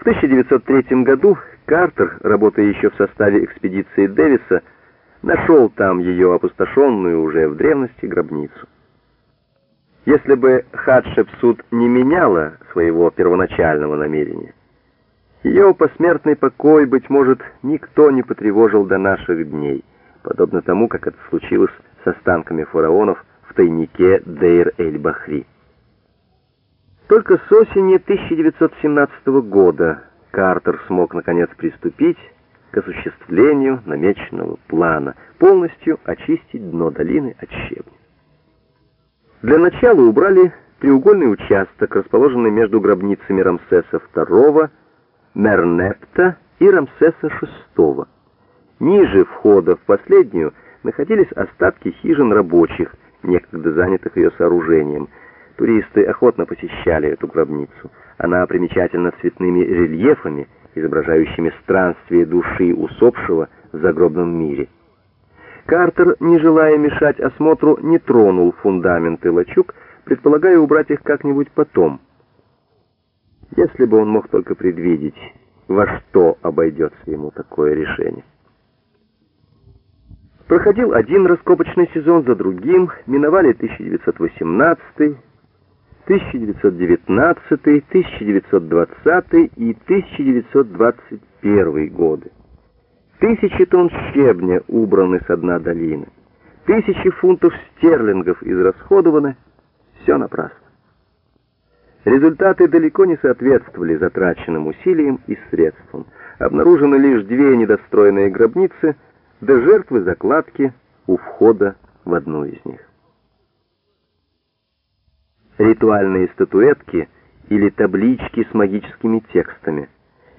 В 1903 году Картер, работая еще в составе экспедиции Дэвиса, нашел там ее опустошенную уже в древности гробницу. Если бы Хатшепсут не меняла своего первоначального намерения, ее посмертный покой, быть может, никто не потревожил до наших дней, подобно тому, как это случилось с останками фараонов в тайнике Дейр-эль-Бахри. Только с осени 1917 года Картер смог наконец приступить к осуществлению намеченного плана, полностью очистить дно долины от щебня. Для начала убрали треугольный участок, расположенный между гробницами Рамсеса II, Мернепта и Рамсеса VI. Ниже входа в последнюю находились остатки хижин рабочих, некогда занятых ее сооружением. Туристы охотно посещали эту гробницу. Она примечательна цветными рельефами, изображающими странствие души усопшего в загробном мире. Картер, не желая мешать осмотру, не тронул фундаменты лачуг, предполагая убрать их как-нибудь потом. Если бы он мог только предвидеть, во что обойдется ему такое решение. Проходил один раскопочный сезон за другим, миновали 1918, 1919, 1920 и 1921 годы. Тысячи тонн щебня убраны с дна долины. Тысячи фунтов стерлингов израсходованы. Все напрасно. Результаты далеко не соответствовали затраченным усилиям и средствам. Обнаружены лишь две недостроенные гробницы – до жертвы закладки у входа в одну из них. Ритуальные статуэтки или таблички с магическими текстами.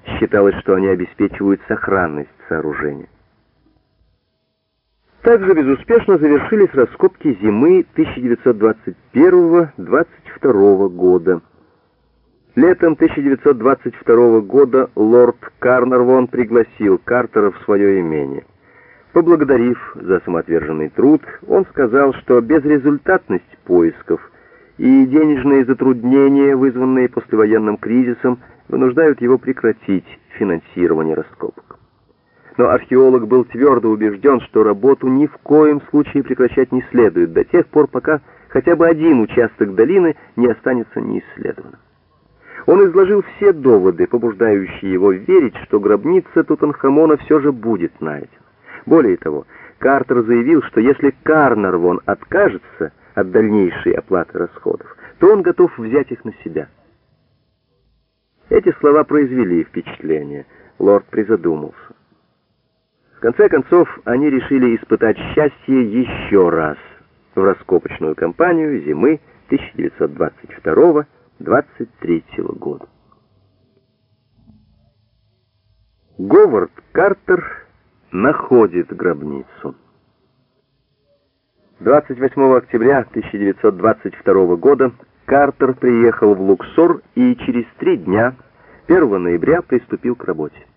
Считалось, что они обеспечивают сохранность сооружения. Также безуспешно завершились раскопки зимы 1921-22 года. Летом 1922 года лорд Карнарвон пригласил Картера в свое имение. Поблагодарив за самоотверженный труд, он сказал, что безрезультатность поисков и денежные затруднения, вызванные послевоенным кризисом, вынуждают его прекратить финансирование раскопок. Но археолог был твердо убежден, что работу ни в коем случае прекращать не следует до тех пор, пока хотя бы один участок долины не останется неисследованным. Он изложил все доводы, побуждающие его верить, что гробница Тутанхамона все же будет найдена. Более того, Картер заявил, что если Карнарвон откажется от дальнейшей оплаты расходов, то он готов взять их на себя. Эти слова произвели впечатление. Лорд призадумался. В конце концов, они решили испытать счастье еще раз в раскопочную кампанию зимы 1922-23 года. Говард Картер находит гробницу. 28 октября 1922 года Картер приехал в Луксор и через три дня, 1 ноября, приступил к работе.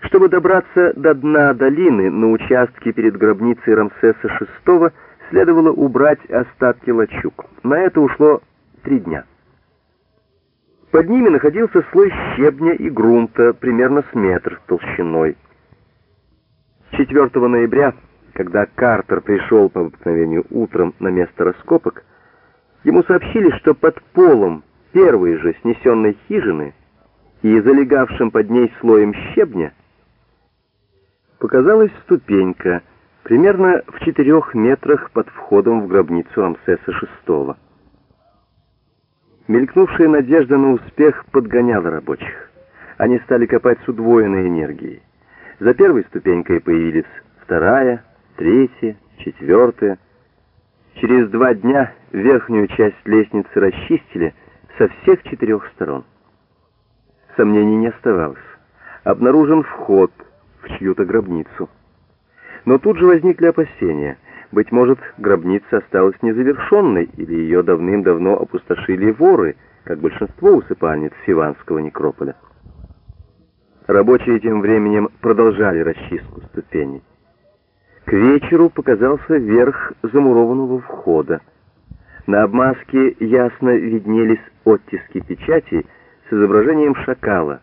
Чтобы добраться до дна долины на участке перед гробницей Рамсеса VI, следовало убрать остатки лачуг. На это ушло три дня. Под ними находился слой щебня и грунта примерно с метр толщиной. 4 ноября, когда Картер пришел по обыкновению утром на место раскопок, ему сообщили, что под полом первой же снесенной хижины и залегавшим под ней слоем щебня показалась ступенька примерно в четырех метрах под входом в гробницу Рамсеса VI. Мелькнувшая надежда на успех подгоняла рабочих. Они стали копать с удвоенной энергией. За первой ступенькой появились вторая, третья, четвертая. Через два дня верхнюю часть лестницы расчистили со всех четырех сторон. Сомнений не оставалось. Обнаружен вход в чью-то гробницу. Но тут же возникли опасения. Быть может, гробница осталась незавершенной, или ее давным-давно опустошили воры, как большинство усыпальниц Сиванского некрополя. Рабочие тем временем продолжали расчистку ступеней. К вечеру показался верх замурованного входа. На обмазке ясно виднелись оттиски печати, с изображением шакала.